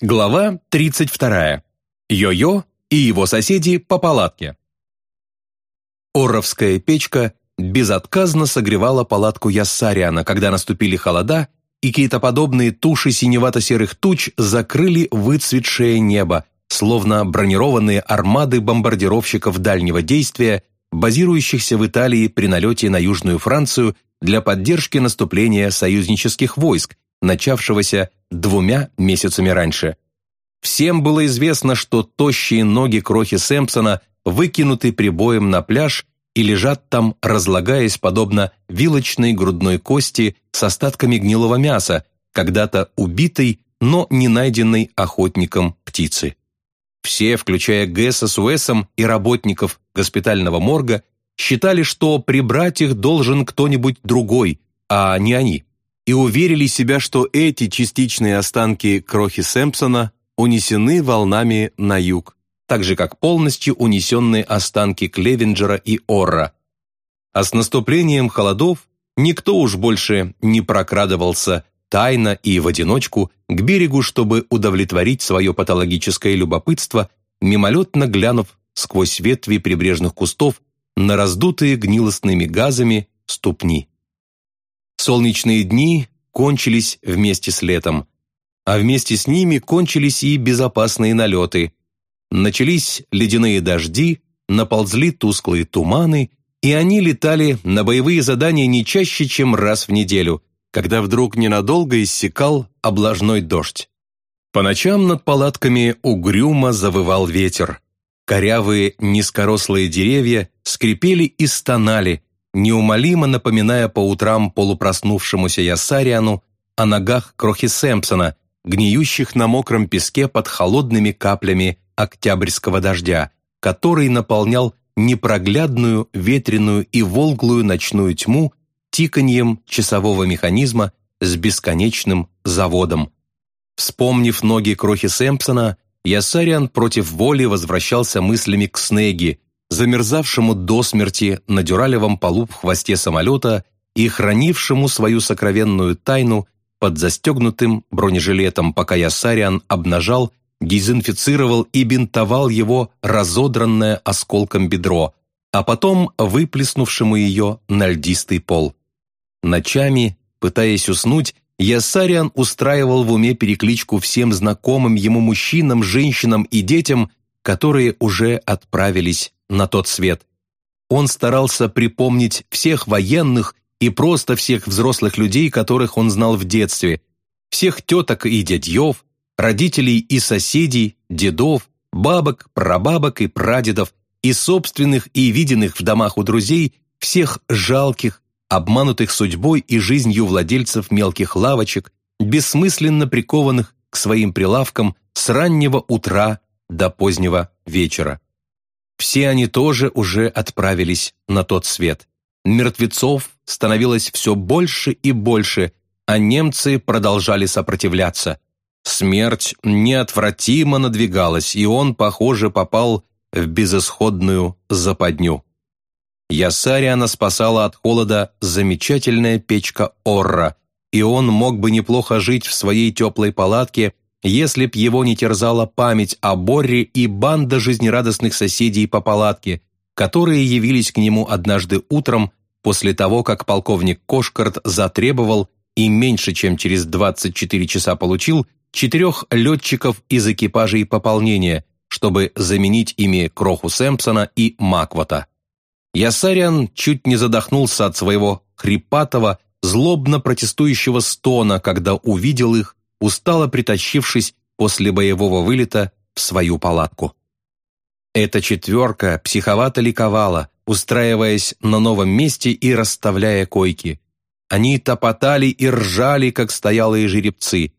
Глава 32. Йо-Йо и его соседи по палатке. Оровская печка безотказно согревала палатку Яссариана, когда наступили холода, и китоподобные туши синевато-серых туч закрыли выцветшее небо, словно бронированные армады бомбардировщиков дальнего действия, базирующихся в Италии при налете на Южную Францию для поддержки наступления союзнических войск, начавшегося двумя месяцами раньше. Всем было известно, что тощие ноги крохи Сэмпсона выкинуты прибоем на пляж и лежат там, разлагаясь подобно вилочной грудной кости с остатками гнилого мяса, когда-то убитой, но не найденной охотником птицы. Все, включая Гэса с Уэсом и работников госпитального морга, считали, что прибрать их должен кто-нибудь другой, а не они и уверили себя, что эти частичные останки крохи Сэмпсона унесены волнами на юг, так же как полностью унесенные останки Клевенджера и Орра. А с наступлением холодов никто уж больше не прокрадывался тайно и в одиночку к берегу, чтобы удовлетворить свое патологическое любопытство, мимолетно глянув сквозь ветви прибрежных кустов на раздутые гнилостными газами ступни. Солнечные дни кончились вместе с летом, а вместе с ними кончились и безопасные налеты. Начались ледяные дожди, наползли тусклые туманы, и они летали на боевые задания не чаще, чем раз в неделю, когда вдруг ненадолго иссякал облажной дождь. По ночам над палатками угрюмо завывал ветер. Корявые низкорослые деревья скрипели и стонали, неумолимо напоминая по утрам полупроснувшемуся Ясариану о ногах крохи Сэмпсона, гниющих на мокром песке под холодными каплями октябрьского дождя, который наполнял непроглядную, ветреную и волглую ночную тьму тиканьем часового механизма с бесконечным заводом. Вспомнив ноги крохи Сэмпсона, Ясариан против воли возвращался мыслями к Снеги, замерзавшему до смерти на дюралевом полу в хвосте самолета и хранившему свою сокровенную тайну под застегнутым бронежилетом, пока Ясариан обнажал, дезинфицировал и бинтовал его разодранное осколком бедро, а потом выплеснувшему ее на льдистый пол. Ночами, пытаясь уснуть, Ясариан устраивал в уме перекличку всем знакомым ему мужчинам, женщинам и детям, которые уже отправились на тот свет. Он старался припомнить всех военных и просто всех взрослых людей, которых он знал в детстве, всех теток и дядьев, родителей и соседей, дедов, бабок, прабабок и прадедов, и собственных и виденных в домах у друзей, всех жалких, обманутых судьбой и жизнью владельцев мелких лавочек, бессмысленно прикованных к своим прилавкам с раннего утра до позднего вечера. Все они тоже уже отправились на тот свет. Мертвецов становилось все больше и больше, а немцы продолжали сопротивляться. Смерть неотвратимо надвигалась, и он, похоже, попал в безысходную западню. Ясариана спасала от холода замечательная печка Орра, и он мог бы неплохо жить в своей теплой палатке если б его не терзала память о Борре и банда жизнерадостных соседей по палатке, которые явились к нему однажды утром после того, как полковник Кошкарт затребовал и меньше чем через 24 часа получил четырех летчиков из экипажей пополнения, чтобы заменить ими Кроху Сэмпсона и Маквата. Ясариан чуть не задохнулся от своего хрипатого, злобно протестующего стона, когда увидел их устало притащившись после боевого вылета в свою палатку. Эта четверка психовато ликовала, устраиваясь на новом месте и расставляя койки. Они топотали и ржали, как стоялые жеребцы.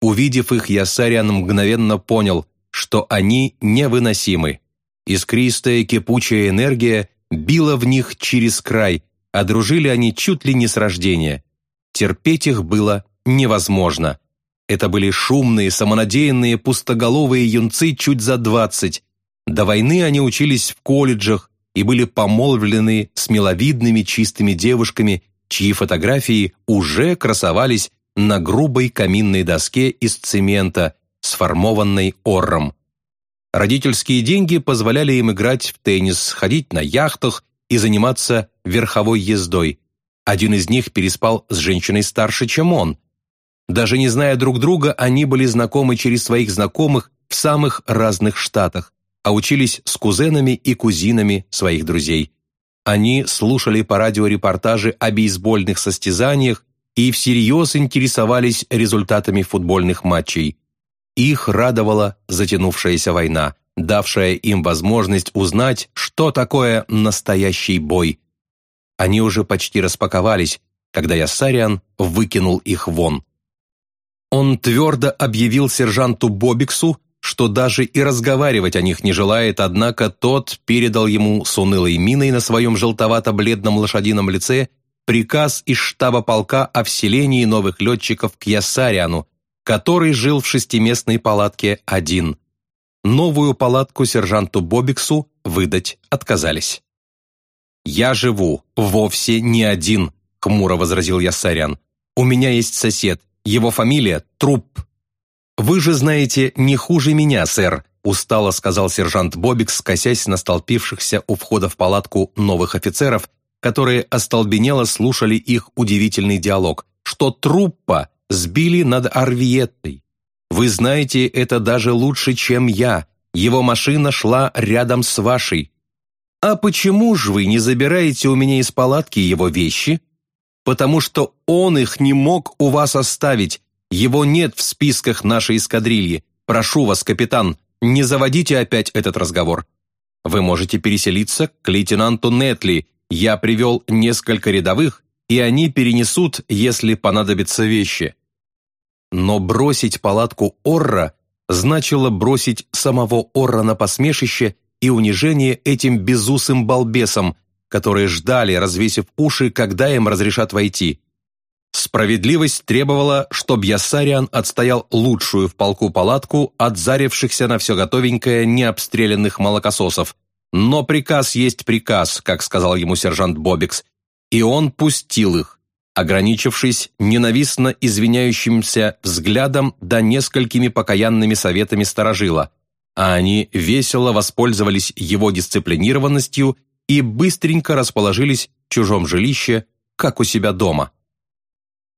Увидев их, Ясариан мгновенно понял, что они невыносимы. Искристая кипучая энергия била в них через край, а дружили они чуть ли не с рождения. Терпеть их было невозможно. Это были шумные, самонадеянные, пустоголовые юнцы чуть за двадцать. До войны они учились в колледжах и были помолвлены с миловидными чистыми девушками, чьи фотографии уже красовались на грубой каминной доске из цемента, сформованной Орром. Родительские деньги позволяли им играть в теннис, ходить на яхтах и заниматься верховой ездой. Один из них переспал с женщиной старше, чем он. Даже не зная друг друга, они были знакомы через своих знакомых в самых разных штатах, а учились с кузенами и кузинами своих друзей. Они слушали по радио репортажи о бейсбольных состязаниях и всерьез интересовались результатами футбольных матчей. Их радовала затянувшаяся война, давшая им возможность узнать, что такое настоящий бой. Они уже почти распаковались, когда Ясариан выкинул их вон. Он твердо объявил сержанту Бобиксу, что даже и разговаривать о них не желает, однако тот передал ему с унылой миной на своем желтовато-бледном лошадином лице приказ из штаба полка о вселении новых летчиков к Ясариану, который жил в шестиместной палатке один. Новую палатку сержанту Бобиксу выдать отказались. «Я живу вовсе не один», — хмуро возразил Ясарян. «У меня есть сосед, его фамилия Труп». «Вы же знаете не хуже меня, сэр», — устало сказал сержант Бобикс, косясь на столпившихся у входа в палатку новых офицеров, которые остолбенело слушали их удивительный диалог, что Труппа сбили над Арвиеттой. Вы знаете это даже лучше, чем я. Его машина шла рядом с вашей. А почему же вы не забираете у меня из палатки его вещи? Потому что он их не мог у вас оставить. Его нет в списках нашей эскадрильи. Прошу вас, капитан, не заводите опять этот разговор. Вы можете переселиться к лейтенанту Нетли. Я привел несколько рядовых, и они перенесут, если понадобятся вещи. Но бросить палатку Орра значило бросить самого Орра на посмешище и унижение этим безусым балбесам, которые ждали, развесив уши, когда им разрешат войти. Справедливость требовала, чтобы Ясариан отстоял лучшую в полку палатку от зарившихся на все готовенькое необстрелянных молокососов. Но приказ есть приказ, как сказал ему сержант Бобикс, и он пустил их, ограничившись ненавистно извиняющимся взглядом да несколькими покаянными советами сторожила, а они весело воспользовались его дисциплинированностью и быстренько расположились в чужом жилище, как у себя дома.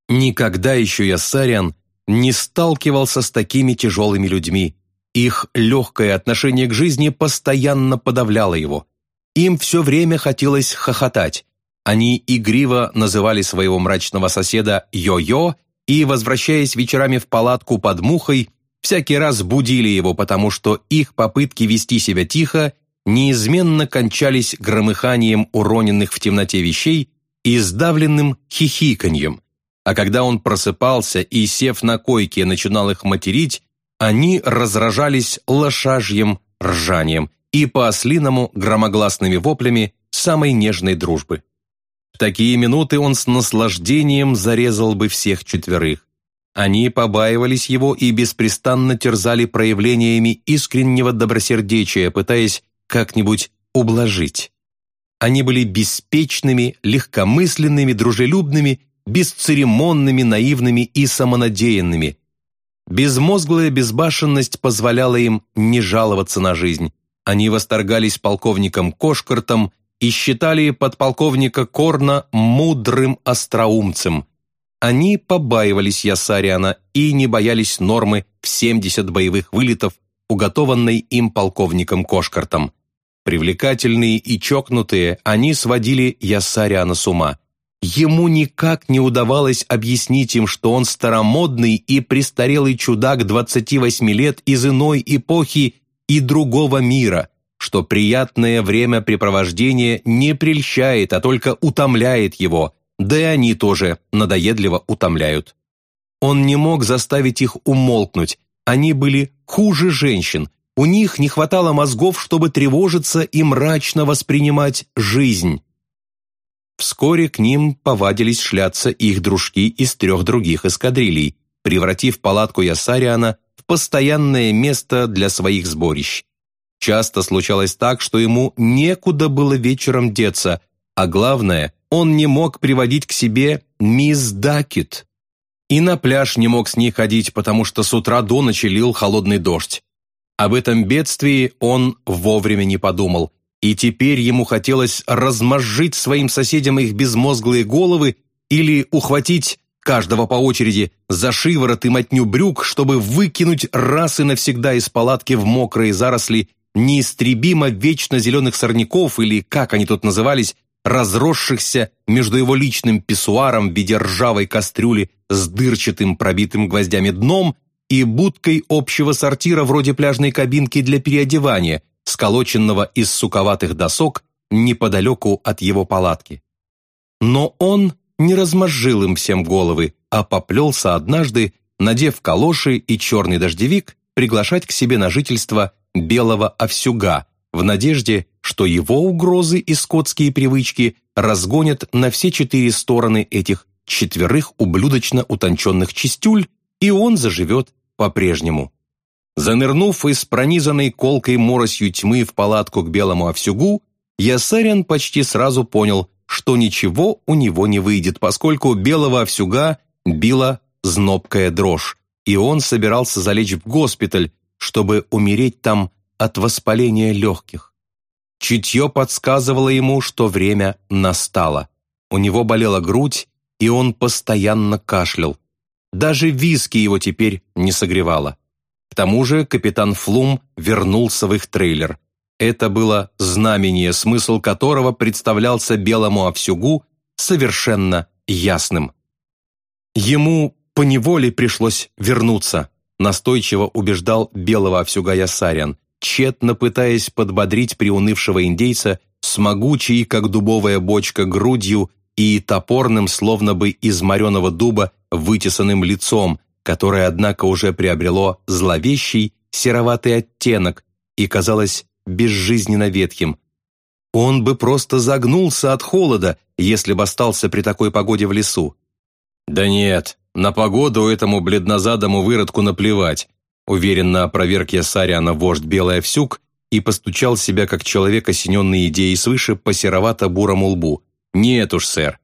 Никогда еще я, Сариан, не сталкивался с такими тяжелыми людьми. Их легкое отношение к жизни постоянно подавляло его. Им все время хотелось хохотать, они игриво называли своего мрачного соседа «Йо-Йо» и, возвращаясь вечерами в палатку под мухой, всякий раз будили его, потому что их попытки вести себя тихо неизменно кончались громыханием уроненных в темноте вещей и сдавленным хихиканьем. А когда он просыпался и, сев на койке, начинал их материть, они разражались лошажьим ржанием и по-ослиному громогласными воплями самой нежной дружбы. В такие минуты он с наслаждением зарезал бы всех четверых. Они побаивались его и беспрестанно терзали проявлениями искреннего добросердечия, пытаясь как-нибудь ублажить. Они были беспечными, легкомысленными, дружелюбными, бесцеремонными, наивными и самонадеянными. Безмозглая безбашенность позволяла им не жаловаться на жизнь. Они восторгались полковником Кошкартом и считали подполковника Корна мудрым остроумцем. Они побаивались Ясариана и не боялись нормы в 70 боевых вылетов, уготованной им полковником Кошкартом. Привлекательные и чокнутые, они сводили Ясариана с ума. Ему никак не удавалось объяснить им, что он старомодный и престарелый чудак 28 лет из иной эпохи и другого мира – что приятное времяпрепровождение не прельщает, а только утомляет его, да и они тоже надоедливо утомляют. Он не мог заставить их умолкнуть, они были хуже женщин, у них не хватало мозгов, чтобы тревожиться и мрачно воспринимать жизнь. Вскоре к ним повадились шляться их дружки из трех других эскадрилей, превратив палатку Ясариана в постоянное место для своих сборищ. Часто случалось так, что ему некуда было вечером деться, а главное, он не мог приводить к себе мисс Дакет. И на пляж не мог с ней ходить, потому что с утра до ночи лил холодный дождь. Об этом бедствии он вовремя не подумал, и теперь ему хотелось размозжить своим соседям их безмозглые головы или ухватить каждого по очереди за шиворот и мотню брюк, чтобы выкинуть раз и навсегда из палатки в мокрые заросли неистребимо вечно зеленых сорняков или, как они тут назывались, разросшихся между его личным писсуаром в виде ржавой кастрюли с дырчатым пробитым гвоздями дном и будкой общего сортира вроде пляжной кабинки для переодевания, сколоченного из суковатых досок неподалеку от его палатки. Но он не размозжил им всем головы, а поплелся однажды, надев калоши и черный дождевик, приглашать к себе на жительство белого овсюга, в надежде, что его угрозы и скотские привычки разгонят на все четыре стороны этих четверых ублюдочно утонченных чистюль, и он заживет по-прежнему. Занырнув из пронизанной колкой моросью тьмы в палатку к белому овсюгу, Ясарян почти сразу понял, что ничего у него не выйдет, поскольку белого овсюга била знобкая дрожь, и он собирался залечь в госпиталь, чтобы умереть там от воспаления легких. Чутье подсказывало ему, что время настало. У него болела грудь, и он постоянно кашлял. Даже виски его теперь не согревало. К тому же капитан Флум вернулся в их трейлер. Это было знамение, смысл которого представлялся белому овсюгу совершенно ясным. Ему поневоле пришлось вернуться, настойчиво убеждал белого овсюга Ясарян, тщетно пытаясь подбодрить приунывшего индейца с могучей, как дубовая бочка, грудью и топорным, словно бы из мореного дуба, вытесанным лицом, которое, однако, уже приобрело зловещий сероватый оттенок и казалось безжизненно ветхим. Он бы просто загнулся от холода, если бы остался при такой погоде в лесу. «Да нет, на погоду этому бледнозадому выродку наплевать», уверенно опроверг я Сариана вождь Белый Овсюк и постучал себя, как человек, осененный идеей свыше, по серовато-бурому лбу. «Нет уж, сэр.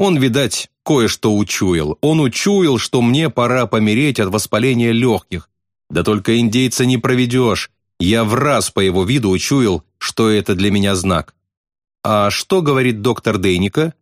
Он, видать, кое-что учуял. Он учуял, что мне пора помереть от воспаления легких. Да только индейца не проведешь. Я в раз по его виду учуял, что это для меня знак. «А что говорит доктор Дейника?»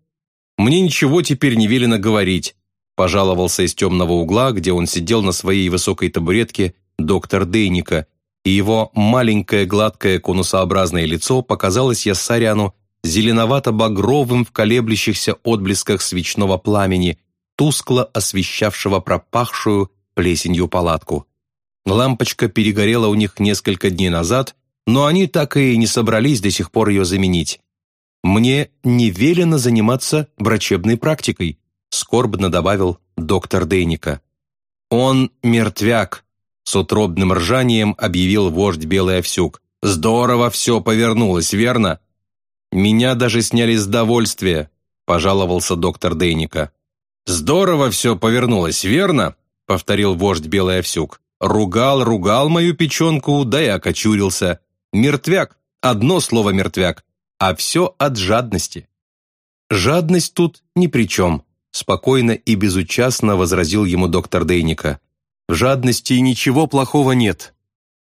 «Мне ничего теперь не велено говорить», пожаловался из темного угла, где он сидел на своей высокой табуретке, доктор Дейника, и его маленькое гладкое конусообразное лицо показалось Яссаряну зеленовато-багровым в колеблющихся отблесках свечного пламени, тускло освещавшего пропахшую плесенью палатку. Лампочка перегорела у них несколько дней назад, но они так и не собрались до сих пор ее заменить. «Мне не велено заниматься врачебной практикой», скорбно добавил доктор Дейника. «Он мертвяк», с утробным ржанием объявил вождь Белый Овсюк. «Здорово все повернулось, верно?» «Меня даже сняли с довольствия», пожаловался доктор Дейника. «Здорово все повернулось, верно?» повторил вождь Белый Овсюк. Ругал, ругал мою печенку, да и окочурился. Мертвяк, одно слово мертвяк, а все от жадности. Жадность тут ни при чем, спокойно и безучастно возразил ему доктор Дейника. В жадности ничего плохого нет.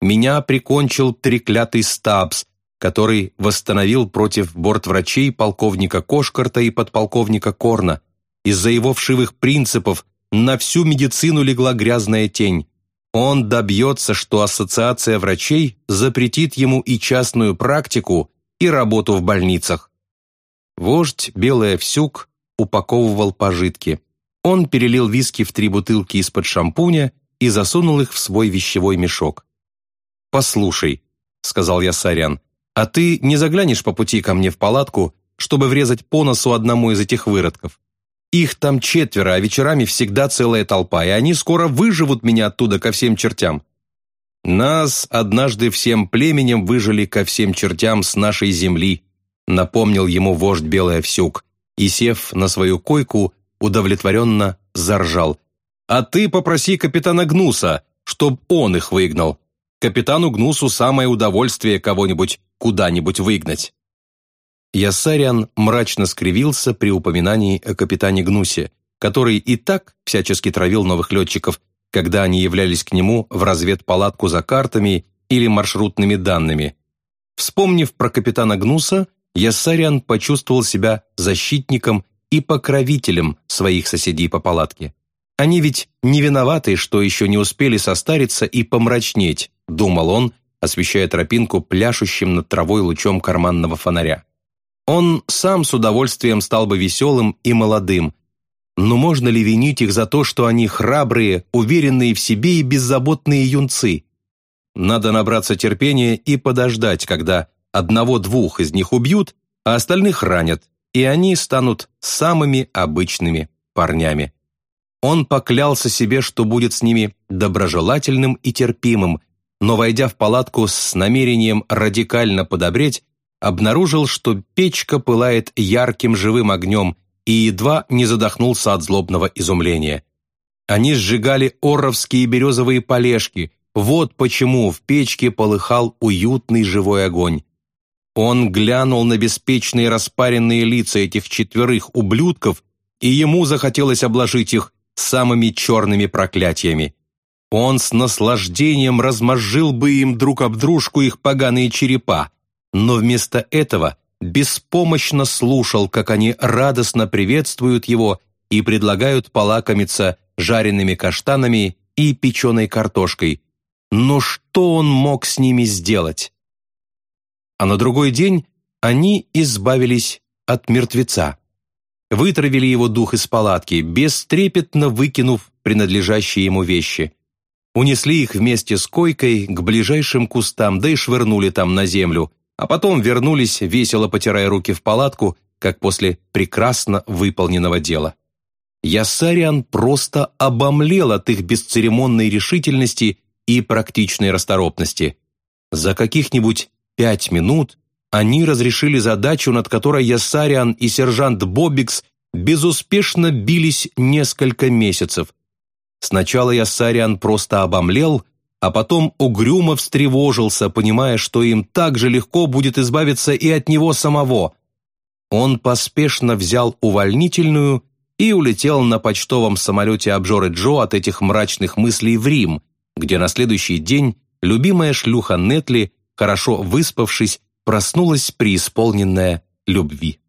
Меня прикончил треклятый Стабс, который восстановил против бортврачей полковника Кошкарта и подполковника Корна. Из-за его вшивых принципов на всю медицину легла грязная тень. Он добьется, что ассоциация врачей запретит ему и частную практику, и работу в больницах. Вождь Белый Овсюк упаковывал пожитки. Он перелил виски в три бутылки из-под шампуня и засунул их в свой вещевой мешок. «Послушай», — сказал я Сарян, «а ты не заглянешь по пути ко мне в палатку, чтобы врезать по носу одному из этих выродков? Их там четверо, а вечерами всегда целая толпа, и они скоро выживут меня оттуда ко всем чертям. Нас однажды всем племенем выжили ко всем чертям с нашей земли, напомнил ему вождь Белый Овсюк, и, сев на свою койку, удовлетворенно заржал. «А ты попроси капитана Гнуса, чтоб он их выгнал. Капитану Гнусу самое удовольствие кого-нибудь куда-нибудь выгнать». Ясариан мрачно скривился при упоминании о капитане Гнусе, который и так всячески травил новых летчиков, когда они являлись к нему в разведпалатку за картами или маршрутными данными. Вспомнив про капитана Гнуса, Яссариан почувствовал себя защитником и покровителем своих соседей по палатке. Они ведь не виноваты, что еще не успели состариться и помрачнеть, думал он, освещая тропинку пляшущим над травой лучом карманного фонаря. Он сам с удовольствием стал бы веселым и молодым, но можно ли винить их за то, что они храбрые, уверенные в себе и беззаботные юнцы? Надо набраться терпения и подождать, когда одного-двух из них убьют, а остальных ранят, и они станут самыми обычными парнями. Он поклялся себе, что будет с ними доброжелательным и терпимым, но, войдя в палатку с намерением радикально подобреть, обнаружил, что печка пылает ярким живым огнем и едва не задохнулся от злобного изумления. Они сжигали оровские березовые полежки, вот почему в печке полыхал уютный живой огонь. Он глянул на беспечные распаренные лица этих четверых ублюдков, и ему захотелось обложить их самыми черными проклятиями. Он с наслаждением размозжил бы им друг об дружку их поганые черепа, но вместо этого беспомощно слушал, как они радостно приветствуют его и предлагают полакомиться жареными каштанами и печеной картошкой. Но что он мог с ними сделать? А на другой день они избавились от мертвеца. Вытравили его дух из палатки, бестрепетно выкинув принадлежащие ему вещи. Унесли их вместе с койкой к ближайшим кустам, да и швырнули там на землю, а потом вернулись, весело потирая руки в палатку, как после прекрасно выполненного дела. Ясариан просто обомлел от их бесцеремонной решительности и практичной расторопности. За каких-нибудь пять минут они разрешили задачу, над которой Ясариан и сержант Бобикс безуспешно бились несколько месяцев. Сначала Ясариан просто обомлел, а потом угрюмо встревожился, понимая, что им так же легко будет избавиться и от него самого. Он поспешно взял увольнительную и улетел на почтовом самолете обжоры Джо от этих мрачных мыслей в Рим, где на следующий день любимая шлюха Нетли, хорошо выспавшись, проснулась преисполненная любви.